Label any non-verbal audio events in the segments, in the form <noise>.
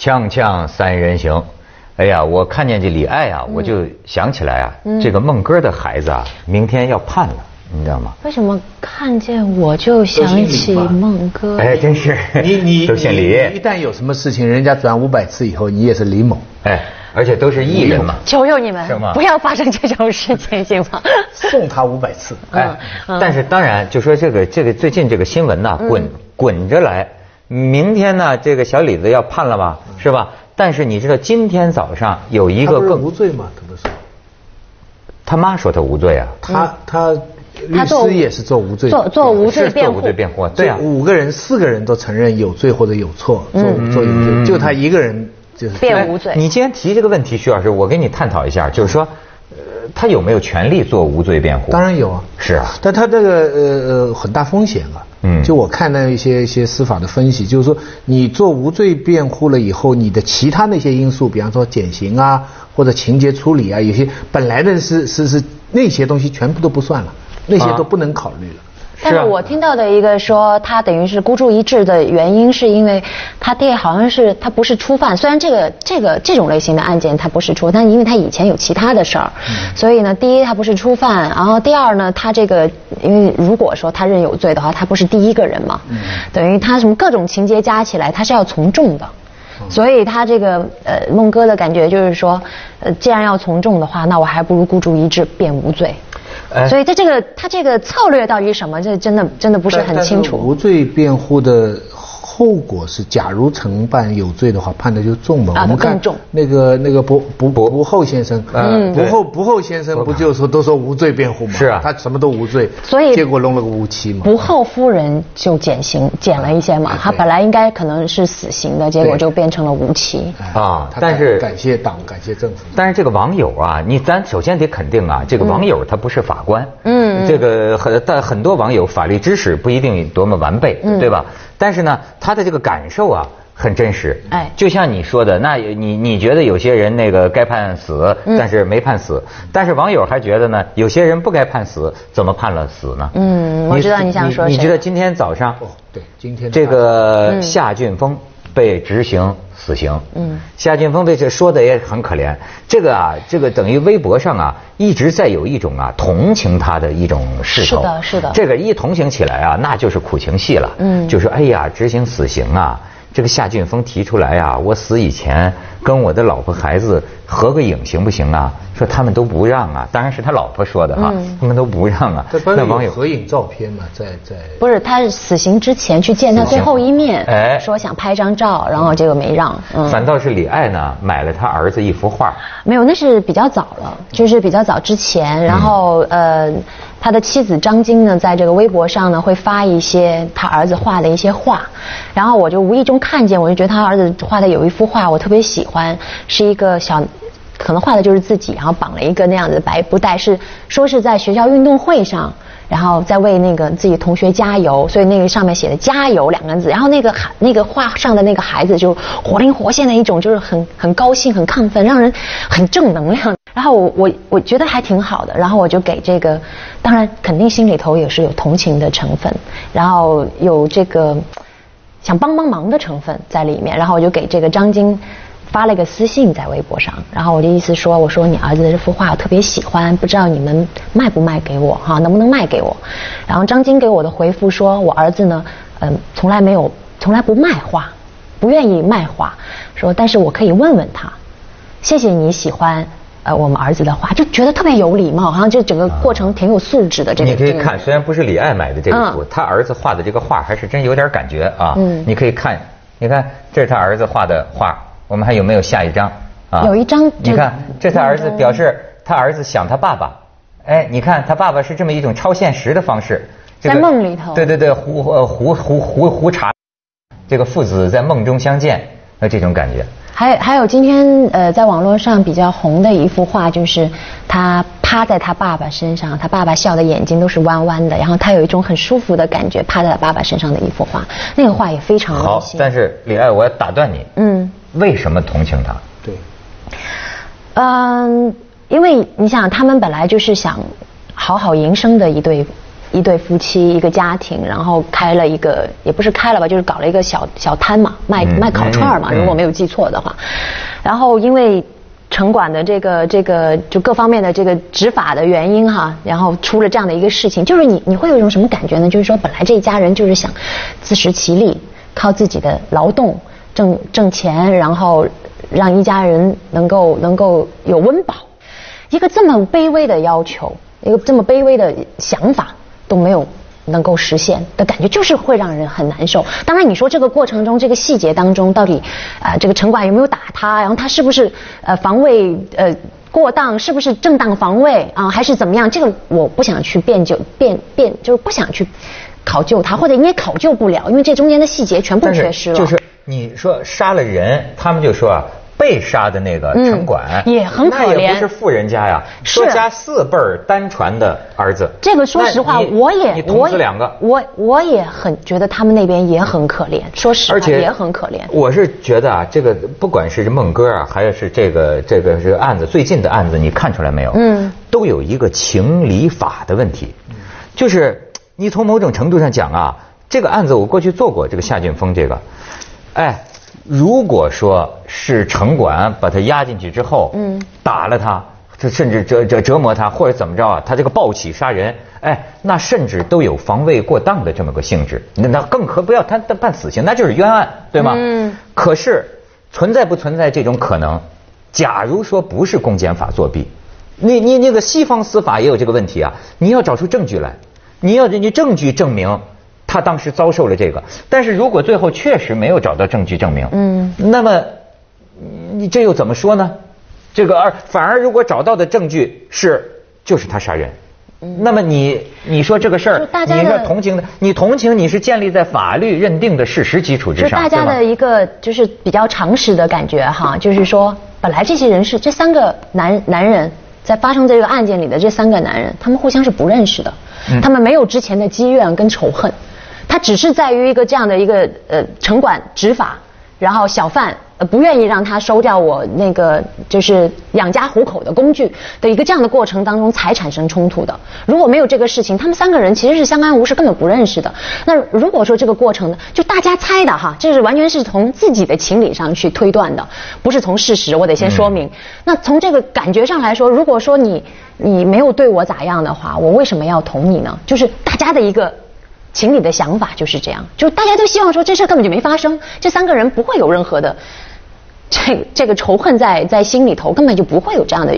锵锵三人行，哎呀，我看见这李艾啊，我就想起来啊，这个孟哥的孩子啊，明天要判了，你知道吗？为什么看见我就想起孟哥？哎，真是，你你都姓李一旦有什么事情，人家转五百次以后，你也是李某。哎，而且都是艺人嘛。求求你们不要发生这种事情，行吗？送他五百次。哎，但是当然，就说这个这个最近这个新闻呐，滚滚着来。明天呢，这个小李子要判了吧，是吧？但是你知道今天早上有一个更无罪吗？他不是。他妈说他无罪啊，他他律师也是做无罪做做无罪辩护做无罪辩护啊，对啊。五个人四个人都承认有罪或者有错，做做有罪，就他一个人就是辩无罪哎你既然提这个问题，徐老师，我跟你探讨一下，就是说，呃，他有没有权利做无罪辩护？当然有啊，是啊，但他这个呃呃很大风险啊。嗯就我看到一些一些司法的分析，就是说你做无罪辩护了以后，你的其他那些因素，比方说减刑啊或者情节处理啊，有些本来的是是是那些东西全部都不算了，那些啊都不能考虑了。但是我听到的一个说，他等于是孤注一掷的原因，是因为他爹好像是他不是初犯，虽然这个这个这种类型的案件他不是初，但因为他以前有其他的事儿，所以呢，第一他不是初犯，然后第二呢，他这个因为如果说他认有罪的话，他不是第一个人嘛，等于他什么各种情节加起来，他是要从重的。所以他这个呃孟哥的感觉就是说，呃既然要从重的话，那我还不如孤注一掷便无罪。哎所以他这个他这个策略到底是什么？这真的真的不是很清楚无。罪辩护的后果是，假如承办有罪的话，判的就重嘛。啊我们看更重那个那个不不不后先生，嗯对不后不后先生不就说都说无罪辩护吗？是啊他什么都无罪，所以结果弄了个无期嘛。不后夫人就减刑减了一些嘛对，他本来应该可能是死刑的，结果就变成了无期。哎啊但是感谢党，感谢政府。但是这个网友啊，你咱首先得肯定啊，这个网友他不是法官，嗯这个很但很多网友法律知识不一定多么完备，嗯对吧？但是呢，他的这个感受啊。很真实，哎。就像你说的，那你你觉得有些人那个该判死，嗯。但是没判死，但是网友还觉得呢，有些人不该判死，怎么判了死呢？嗯我知道你想说谁。你觉得今天早上哦，对，今天这个嗯。夏俊峰被执行死刑。嗯，夏俊峰被这说的也很可怜。这个啊，这个等于微博上啊，一直在有一种啊同情他的一种势头。是的是的这个一同情起来啊，那就是苦情戏了。嗯就是哎呀，执行死刑啊。这个夏俊峰提出来啊，我死以前跟我的老婆孩子合个影行不行啊？说他们都不让啊，当然是他老婆说的哈，嗯他们都不让啊那网友合影照片嘛，在在不是，他是死刑之前去见他最后一面，哎说想拍张照，然后结果没让。嗯，反倒是李艾呢，买了他儿子一幅画。没有，那是比较早了，就是比较早之前。然后呃，他的妻子张晶呢，在这个微博上呢会发一些他儿子画的一些画，然后我就无意中看见，我就觉得他儿子画的有一幅画我特别喜欢，是一个小。可能画的就是自己，然后绑了一个那样子的白布袋，是说是在学校运动会上，然后在为那个自己同学加油，所以那个上面写的“加油”两个字，然后那个那个画上的那个孩子就活灵活现的一种，就是很很高兴、很亢奋，让人很正能量。然后我我我觉得还挺好的，然后我就给这个，当然肯定心里头也是有同情的成分，然后有这个想帮帮忙的成分在里面，然后我就给这个张晶。发了一个私信在微博上，然后我的意思说，我说你儿子的这幅画我特别喜欢，不知道你们卖不卖给我哈，能不能卖给我？然后张晶给我的回复说，我儿子呢，嗯，从来没有，从来不卖画，不愿意卖画，说但是我可以问问他，谢谢你喜欢呃我们儿子的画，就觉得特别有礼貌，好像就整个过程挺有素质的。这个这个你可以看，虽然不是李艾买的这个图嗯，他儿子画的这个画还是真有点感觉啊。嗯你可以看，你看这是他儿子画的画，我们还有没有下一张？啊有一张你看这这他儿子表示他儿子想他爸爸，哎，你看他爸爸是这么一种超现实的方式，这个在梦里头。对对对，胡呃胡胡胡胡茶，这个父子在梦中相见，那这种感觉。还还有今天呃，在网络上比较红的一幅画，就是他趴在他爸爸身上，他爸爸笑的眼睛都是弯弯的，然后他有一种很舒服的感觉，趴在他爸爸身上的一幅画，那个画也非常好。但是李艾，我要打断你，嗯为什么同情他？对，嗯，因为你想，他们本来就是想好好营生的一对一对夫妻一个家庭，然后开了一个也不是开了吧，就是搞了一个小小摊嘛，卖嗯卖烤串嘛，如果没有记错的话。然后因为城管的这个这个就各方面的这个执法的原因哈，然后出了这样的一个事情，就是你你会有一种什么感觉呢？就是说本来这一家人就是想自食其力，靠自己的劳动挣挣钱，然后让一家人能够能够有温饱。一个这么卑微的要求，一个这么卑微的想法都没有能够实现的感觉，就是会让人很难受。当然，你说这个过程中，这个细节当中，到底啊、呃这个城管有没有打他，然后他是不是呃防卫呃过当，是不是正当防卫啊、还是怎么样？这个我不想去辩就辩辩，就是不想去考究他，或者你也考究不了，因为这中间的细节全部缺失了。就是你说杀了人，他们就说啊。被杀的那个城管、嗯也很可怜。那也不是富人家呀，是。说家四辈儿单传的儿子。这个说实话，我也你捅我也死两个，我我也很觉得他们那边也很可怜，说实话而且也很可怜。我是觉得啊，这个不管是孟哥啊，还是这个这个这个案子，最近的案子，你看出来没有？嗯，都有一个情理法的问题，就是你从某种程度上讲啊，这个案子我过去做过这个夏俊峰这个，哎，如果说是城管把他押进去之后，嗯，打了他。这甚至折折折磨他，或者怎么着啊？他这个暴起杀人，哎，那甚至都有防卫过当的这么个性质。那那更可不要他他判死刑，那就是冤案，对吗？嗯。可是存在不存在这种可能？假如说不是公检法作弊，你你那个西方司法也有这个问题啊，你要找出证据来，你要你证据证明他当时遭受了这个。但是如果最后确实没有找到证据证明，嗯，那么你这又怎么说呢？这个而反而如果找到的证据是就是他杀人。那么你你说这个事儿大家你的说同情的，你同情你是建立在法律认定的事实基础之上，大家的一个就是比较常识的感觉哈，就是说本来这些人是这三个男男人在发生这个案件里的这三个男人，他们互相是不认识的，嗯他们没有之前的积怨跟仇恨，他只是在于一个这样的一个呃城管执法，然后小贩呃不愿意让他收掉我那个就是养家糊口的工具的一个这样的过程当中才产生冲突的。如果没有这个事情，他们三个人其实是相安无事，根本不认识的。那如果说这个过程呢，就大家猜的哈，这是完全是从自己的情理上去推断的，不是从事实。我得先说明。那从这个感觉上来说，如果说你你没有对我咋样的话，我为什么要捅你呢？就是大家的一个。情理的想法就是这样，就大家都希望说这事根本就没发生，这三个人不会有任何的这这个仇恨在在心里头，根本就不会有这样的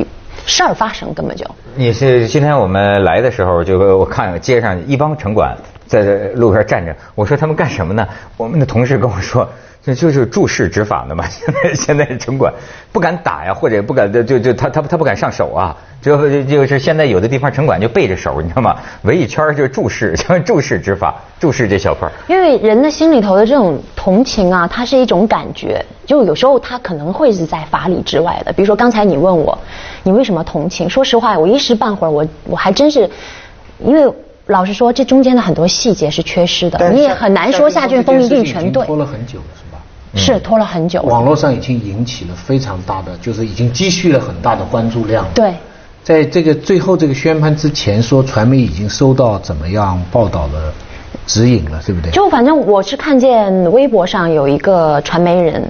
事儿发生，根本就。你是今天我们来的时候，就我看街上一帮城管在这路边站着，我说他们干什么呢？我们的同事跟我说，这就是注视执法的嘛。<laughs> 现在现在城管不敢打呀，或者不敢就就他他他不敢上手啊。就就是现在有的地方城管就背着手，你知道吗？围一圈就是注视，就注视执 <laughs> 法，注视这小块儿。因为人的心里头的这种同情啊，它是一种感觉，就有时候它可能会是在法理之外的。比如说刚才你问我，你为什么同情？说实话，我一时半会儿我我还真是，因为老实说，这中间的很多细节是缺失的，你也很难说夏俊峰一定全对拖。了很久了，是拖了很久。网络上已经引起了非常大的，就是已经积蓄了很大的关注量。对，在这个最后这个宣判之前，说传媒已经收到怎么样报道的指引了，对不对？就反正我是看见微博上有一个传媒人，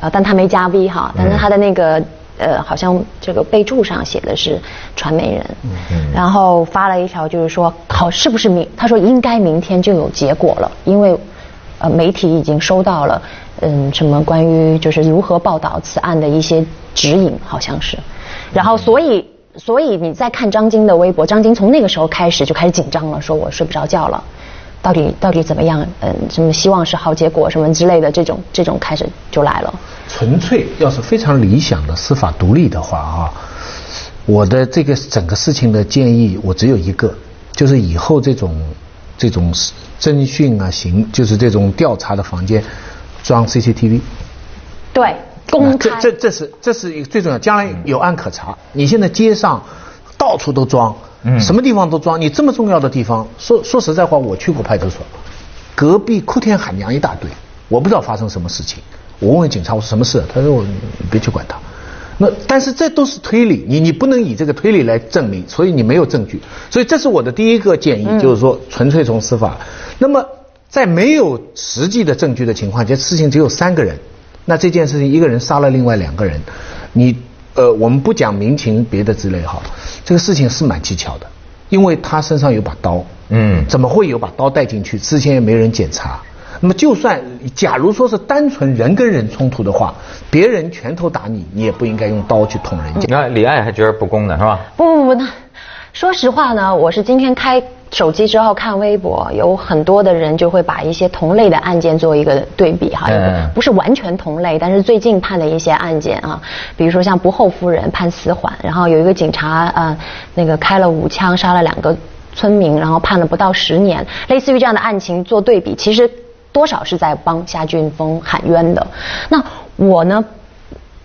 啊，但他没加 V 哈，但是他的那个呃，好像这个备注上写的是传媒人嗯，然后发了一条就是说，好是不是明？他说应该明天就有结果了，因为呃媒体已经收到了嗯什么关于就是如何报道此案的一些指引，好像是，然后所以。所以你在看张晶的微博，张晶从那个时候开始就开始紧张了，说我睡不着觉了，到底到底怎么样？嗯，什么希望是好结果什么之类的，这种这种开始就来了。纯粹要是非常理想的司法独立的话啊，我的这个整个事情的建议我只有一个，就是以后这种这种侦讯啊、行就是这种调查的房间装 CCTV。对，公这开。这这是这是一个最重要，将来有案可查。你现在街上到处都装，嗯什么地方都装。你这么重要的地方，说说实在话，我去过派出所，隔壁哭天喊娘一大堆，我不知道发生什么事情。我问问警察，我说什么事？他说我你别去管他。那但是这都是推理，你你不能以这个推理来证明，所以你没有证据。所以这是我的第一个建议，就是说纯粹从司法。那么在没有实际的证据的情况下，事情只有三个人，那这件事情一个人杀了另外两个人，你呃我们不讲民情别的之类哈，这个事情是蛮蹊跷的，因为他身上有把刀，嗯，怎么会有把刀带进去？之前也没人检查。那么，就算假如说是单纯人跟人冲突的话，别人拳头打你，你也不应该用刀去捅人家。你看李艾还觉得不公呢，是吧？不不不，那说实话呢，我是今天开手机之后看微博，有很多的人就会把一些同类的案件做一个对比哈，不是完全同类，但是最近判的一些案件啊，比如说像不后夫人判死缓，然后有一个警察啊，那个开了五枪杀了两个村民，然后判了不到十年，类似于这样的案情做对比，其实。多少是在帮夏俊峰喊冤的？那我呢？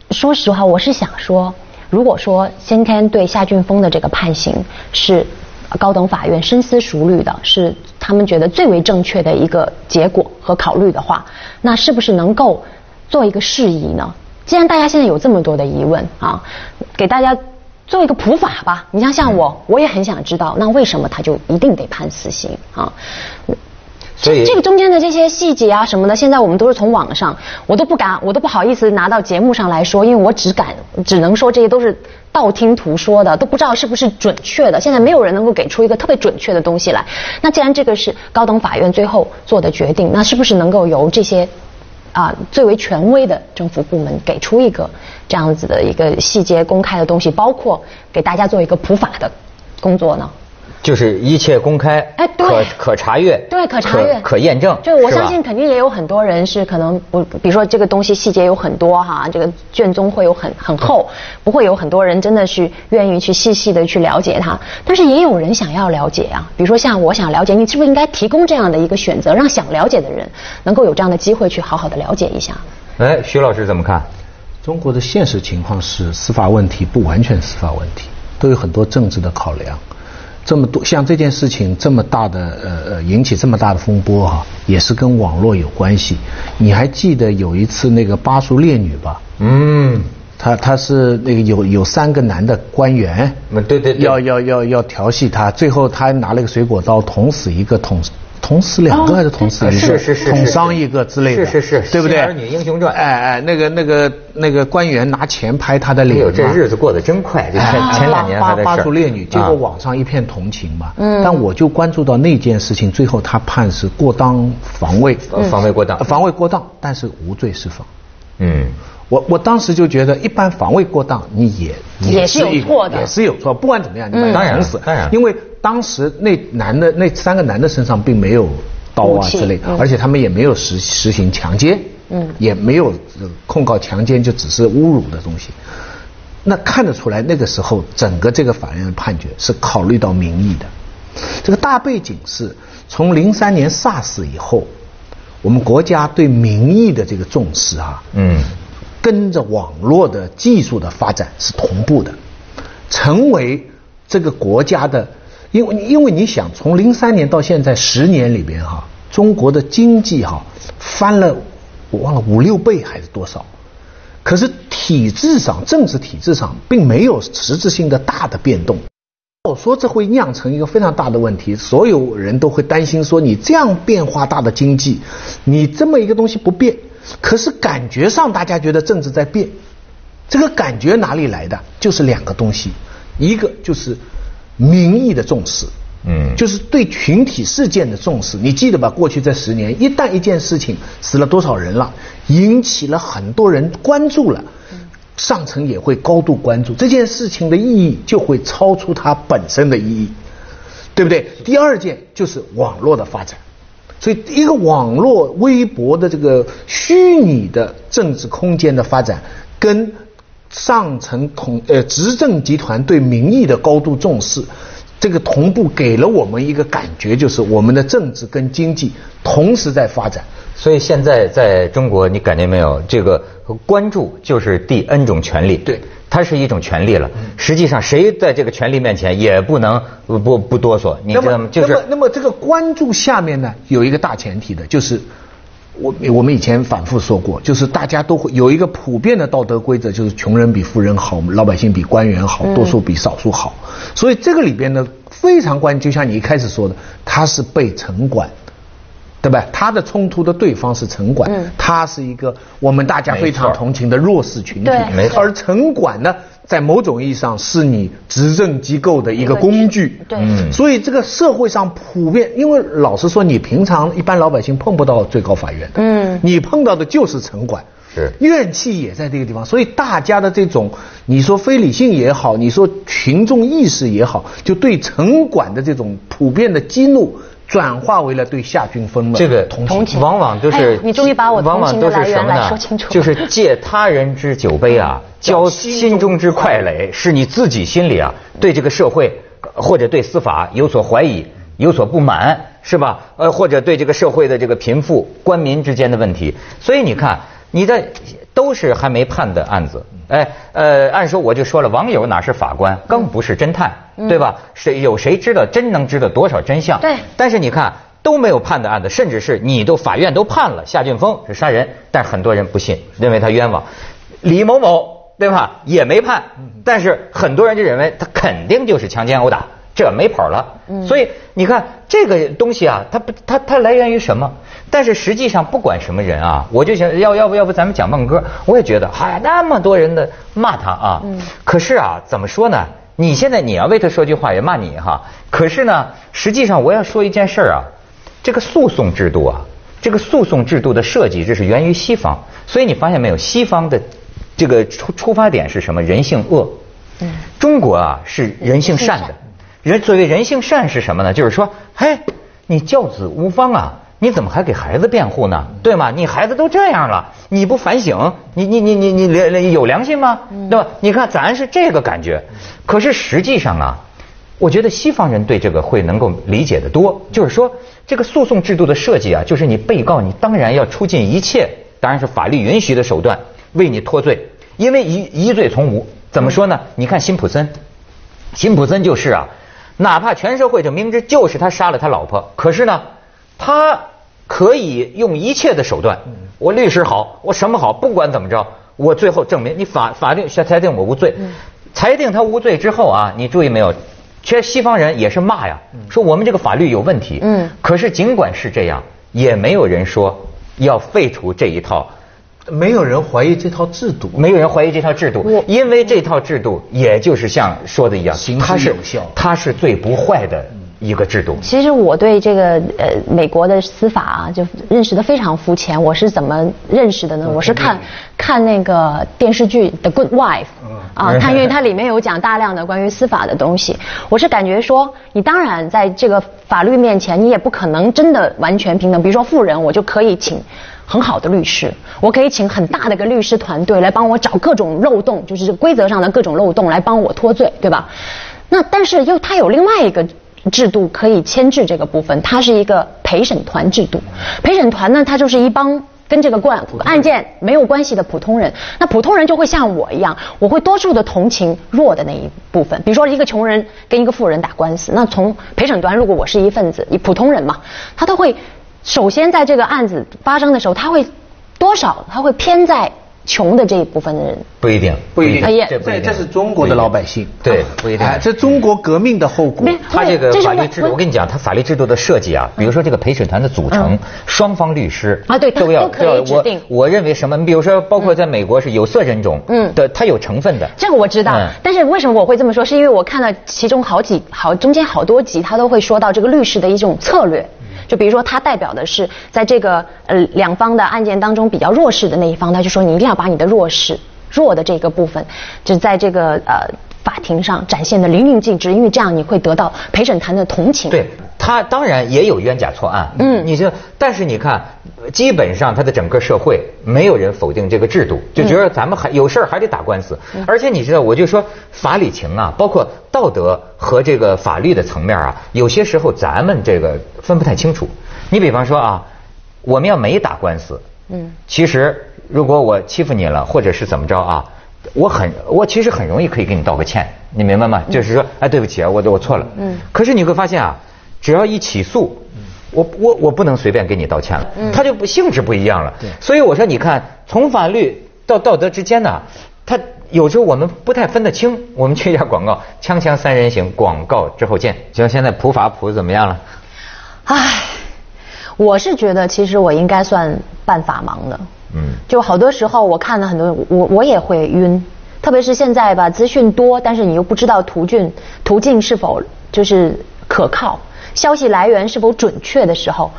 说实话，我是想说，如果说今天对夏俊峰的这个判刑是高等法院深思熟虑的，是他们觉得最为正确的一个结果和考虑的话，那是不是能够做一个释疑呢？既然大家现在有这么多的疑问啊，给大家做一个普法吧。你像像我，我也很想知道，那为什么他就一定得判死刑啊？所以这个中间的这些细节啊什么的，现在我们都是从网上，我都不敢，我都不好意思拿到节目上来说，因为我只敢，只能说这些都是道听途说的，都不知道是不是准确的。现在没有人能够给出一个特别准确的东西来。那既然这个是高等法院最后做的决定，那是不是能够由这些啊最为权威的政府部门给出一个这样子的一个细节公开的东西，包括给大家做一个普法的工作呢？就是一切公开，哎，可可查阅，对，可查阅，可验证。就我相信，肯定也有很多人是可能不，比如说这个东西细节有很多哈，这个卷宗会有很很厚，不会有很多人真的是愿意去细细的去了解它。但是也有人想要了解啊，比如说像我想了解，你是不是应该提供这样的一个选择，让想了解的人能够有这样的机会去好好的了解一下？哎，徐老师怎么看？中国的现实情况是，司法问题不完全司法问题，都有很多政治的考量。这么多像这件事情这么大的呃呃引起这么大的风波哈，也是跟网络有关系。你还记得有一次那个巴蜀烈女吧？嗯，她她是那个有有三个男的官员，对对，要要要要调戏她，最后她拿了个水果刀捅死一个捅。捅死两个还是捅死一个？是是是，捅伤一个之类的。是是是，对不对？儿女英雄传。哎哎，那个那个那个官员拿钱拍他的脸。哎呦，这日子过得真快！前前两年还在八八烈女，结果网上一片同情嘛。嗯。但我就关注到那件事情，最后他判是过当防卫。防卫过当。防卫过当，但是无罪释放。嗯。我我当时就觉得，一般防卫过当，你也也是有错的，也是有错。不管怎么样，你把他捅死。当然，因为当时那男的那三个男的身上并没有刀啊之类，而且他们也没有实实行强奸，嗯，也没有控告强奸，就只是侮辱的东西。那看得出来，那个时候整个这个法院的判决是考虑到民意的。这个大背景是从零三年 SARS 以后，我们国家对民意的这个重视啊，嗯。跟着网络的技术的发展是同步的，成为这个国家的，因为因为你想从零三年到现在十年里边哈，中国的经济哈翻了我忘了五六倍还是多少，可是体制上政治体制上并没有实质性的大的变动，我说这会酿成一个非常大的问题，所有人都会担心说你这样变化大的经济，你这么一个东西不变。可是感觉上，大家觉得政治在变，这个感觉哪里来的？就是两个东西，一个就是民意的重视，嗯，就是对群体事件的重视。你记得吧？过去这十年，一旦一件事情死了多少人了，引起了很多人关注了，上层也会高度关注这件事情的意义，就会超出它本身的意义，对不对？第二件就是网络的发展。所以，一个网络、微博的这个虚拟的政治空间的发展，跟上层统呃执政集团对民意的高度重视，这个同步给了我们一个感觉，就是我们的政治跟经济同时在发展。所以现在在中国，你感觉没有？这个关注就是第 N 种权利。对。它是一种权利了，实际上谁在这个权利面前也不能不不哆嗦，你知道吗？就是那么这个关注下面呢，有一个大前提的，就是我我们以前反复说过，就是大家都会有一个普遍的道德规则，就是穷人比富人好，老百姓比官员好，多数比少数好。所以这个里边呢，非常关键，就像你一开始说的，他是被城管。对吧？他的冲突的对方是城管，他是一个我们大家非常同情的弱势群体。没错。而城管呢，在某种意义上是你执政机构的一个工具。对。所以这个社会上普遍，因为老实说，你平常一般老百姓碰不到最高法院。嗯。你碰到的就是城管。是。怨气也在这个地方，所以大家的这种，你说非理性也好，你说群众意识也好，就对城管的这种普遍的激怒。转化为了对夏俊峰的这个同情，往往都是你终于把我同情的来源来说清楚，就是借他人之酒杯啊，<laughs> 浇心中之快垒，是你自己心里啊对这个社会或者对司法有所怀疑、有所不满，是吧？呃，或者对这个社会的这个贫富、官民之间的问题，所以你看，你的都是还没判的案子。哎，呃，按说我就说了，网友哪是法官，更不是侦探，对吧？谁有谁知道真能知道多少真相？对。但是你看都没有判的案子，甚至是你都法院都判了夏俊峰是杀人，但很多人不信，认为他冤枉。李某某对吧？也没判，但是很多人就认为他肯定就是强奸殴打。这没跑了，所以你看这个东西啊，它不，它它来源于什么？但是实际上不管什么人啊，我就想要要不要不咱们讲孟哥，我也觉得，嗨，那么多人的骂他啊，可是啊，怎么说呢？你现在你要为他说句话也骂你哈，可是呢，实际上我要说一件事啊，这个诉讼制度啊，这个诉讼制度的设计，这是源于西方，所以你发现没有，西方的这个出出发点是什么？人性恶，嗯，中国啊是人性善的。人所谓人性善是什么呢？就是说，嘿，你教子无方啊，你怎么还给孩子辩护呢？对吗？你孩子都这样了，你不反省，你你你你你良有良心吗？对吧？你看咱是这个感觉，可是实际上啊，我觉得西方人对这个会能够理解的多。就是说，这个诉讼制度的设计啊，就是你被告你当然要出尽一切，当然是法律允许的手段为你脱罪，因为疑疑罪从无。怎么说呢？你看辛普森，辛普森就是啊。哪怕全社会就明知就是他杀了他老婆，可是呢，他可以用一切的手段，我律师好，我什么好，不管怎么着，我最后证明你法法定裁定我无罪，裁定他无罪之后啊，你注意没有？其实西方人也是骂呀，说我们这个法律有问题。嗯，可是尽管是这样，也没有人说要废除这一套。没有人怀疑这套制度，没有人怀疑这套制度，因为这套制度也就是像说的一样，它是有效，它是最不坏的一个制度。其实我对这个呃美国的司法啊，就认识的非常肤浅。我是怎么认识的呢？我是看看那个电视剧《The Good Wife》啊，<laughs> 它因为它里面有讲大量的关于司法的东西。我是感觉说，你当然在这个法律面前，你也不可能真的完全平等。比如说富人，我就可以请。很好的律师，我可以请很大的一个律师团队来帮我找各种漏洞，就是规则上的各种漏洞来帮我脱罪，对吧？那但是又他有另外一个制度可以牵制这个部分，它是一个陪审团制度。陪审团呢，它就是一帮跟这个案案件没有关系的普通人。那普通人就会像我一样，我会多数的同情弱的那一部分。比如说一个穷人跟一个富人打官司，那从陪审团如果我是一份子，一普通人嘛，他都会。首先，在这个案子发生的时候，他会多少他会偏在穷的这一部分的人。不一定，不一定。这这是中国的老百姓。对，不一定。这中国革命的后果。他这个法律制度，我跟你讲，他法律制度的设计啊，比如说这个陪审团的组成，双方律师啊，对，都要都可以指定。我认为什么？你比如说，包括在美国是有色人种，嗯，的，他有成分的。这个我知道，但是为什么我会这么说？是因为我看了其中好几好中间好多集，他都会说到这个律师的一种策略。就比如说，他代表的是在这个呃两方的案件当中比较弱势的那一方，他就说你一定要把你的弱势弱的这个部分，就在这个呃法庭上展现的淋漓尽致，因为这样你会得到陪审团的同情。对他当然也有冤假错案，嗯，你就但是你看。基本上，他的整个社会没有人否定这个制度，就觉得咱们还有事儿还得打官司。而且你知道，我就说法理情啊，包括道德和这个法律的层面啊，有些时候咱们这个分不太清楚。你比方说啊，我们要没打官司，嗯，其实如果我欺负你了，或者是怎么着啊，我很我其实很容易可以给你道个歉，你明白吗？就是说，哎，对不起啊，我我错了。嗯。可是你会发现啊，只要一起诉。我我我不能随便给你道歉了，他就不性质不一样了。对所以我说，你看，从法律到道德之间呢，他有时候我们不太分得清。我们去一下广告，<laughs> 锵锵三人行，广告之后见。行，现在普法普怎么样了？唉，我是觉得其实我应该算半法盲的。嗯，就好多时候我看了很多，我我也会晕，特别是现在吧，资讯多，但是你又不知道途径途径是否就是可靠。消息来源是否准确的时候，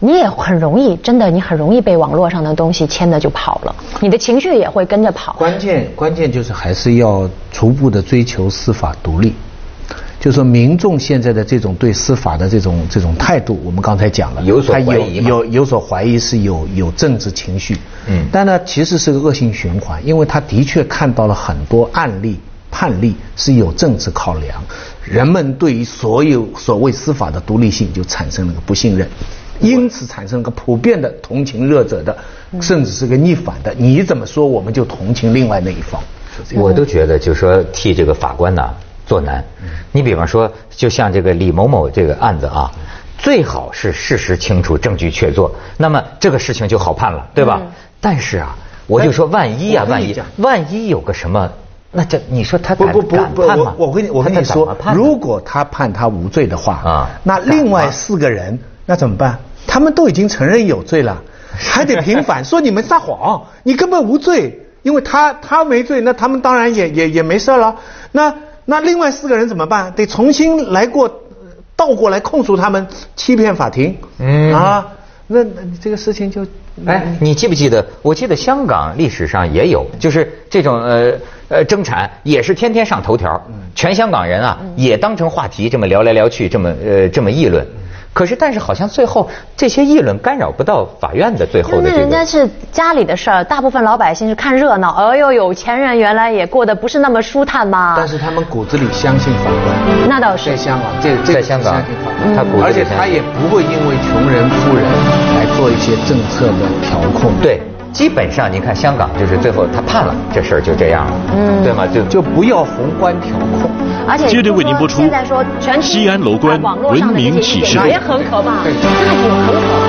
你也很容易，真的，你很容易被网络上的东西牵着就跑了，你的情绪也会跟着跑。关键关键就是还是要逐步的追求司法独立，就说民众现在的这种对司法的这种这种态度，我们刚才讲了，有所怀疑有有所怀疑是有有政治情绪，嗯，但呢其实是个恶性循环，因为他的确看到了很多案例。判例是有政治考量，人们对于所有所谓司法的独立性就产生了个不信任，因此产生了个普遍的同情弱者的，甚至是个逆反的。你怎么说，我们就同情另外那一方。我都觉得，就是说替这个法官呢做难。你比方说，就像这个李某某这个案子啊，最好是事实清楚、证据确凿，那么这个事情就好判了，对吧？但是啊，我就说万一啊，万一万一有个什么。那这你说他敢敢判吗？我跟你我跟你说，如果他判他无罪的话，啊，那另外四个人那怎么办？他们都已经承认有罪了，还得平反，说你们撒谎，你根本无罪，因为他他没罪，那他们当然也也也没事了。那那另外四个人怎么办？得重新来过，倒过来控诉他们欺骗法庭。嗯啊，那那这个事情就哎，你记不记得？我记得香港历史上也有，就是这种呃。呃，争产也是天天上头条，全香港人啊也当成话题这么聊来聊去，这么呃这么议论。可是，但是好像最后这些议论干扰不到法院的最后的。那人家是家里的事儿，大部分老百姓是看热闹。哎呦，有钱人原来也过得不是那么舒坦嘛。但是他们骨子里相信法官。那倒是。在香港，这这在香港，他而且他也不会因为穷人富人来做一些政策的调控。对。基本上，你看香港，就是最后他判了，这事儿就这样了，嗯，对吗？就就不要宏观调控。而且接着为您播出。现在说全西安楼观文明启示录也很可怕，那也很。